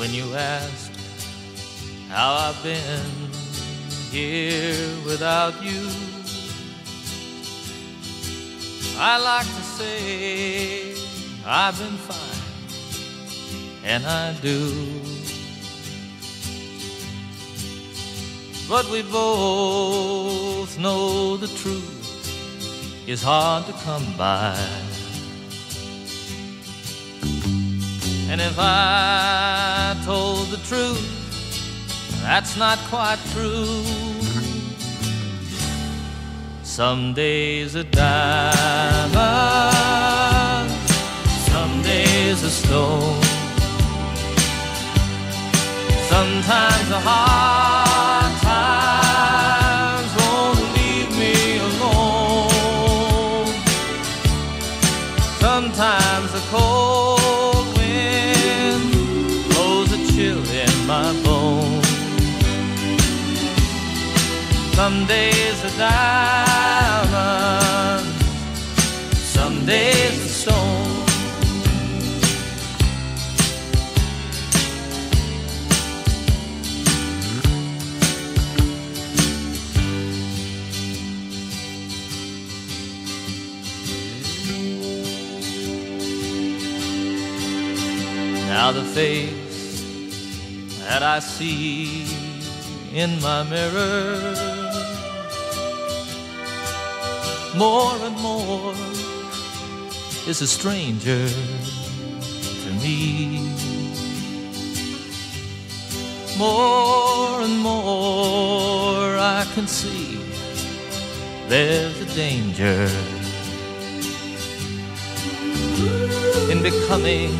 when you ask how I've been here without you. I like to say I've been fine, and I do. But we both know the truth is hard to come by. And if I truth, that's not quite true. Some days a diamond, some days a stone, sometimes a heart. Some days a diamond, some days a stone. Now the face that I see in my mirror more and more is a stranger to me. More and more I can see there's a danger in becoming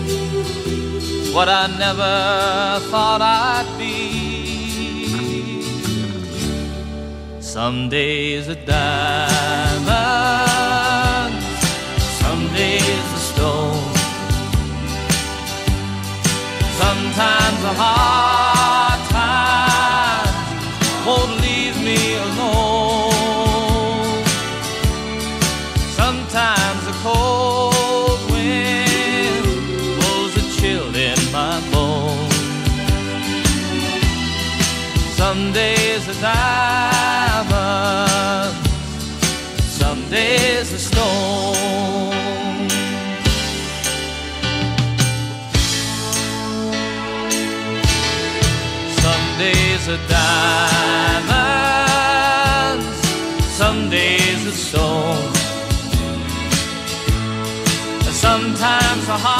what I never thought I'd be. Some days a diamond, sometimes a hard time won't leave me alone. Sometimes a cold wind blows a chill in my bones. Some days a diamond, some days a stone. Sometimes a hard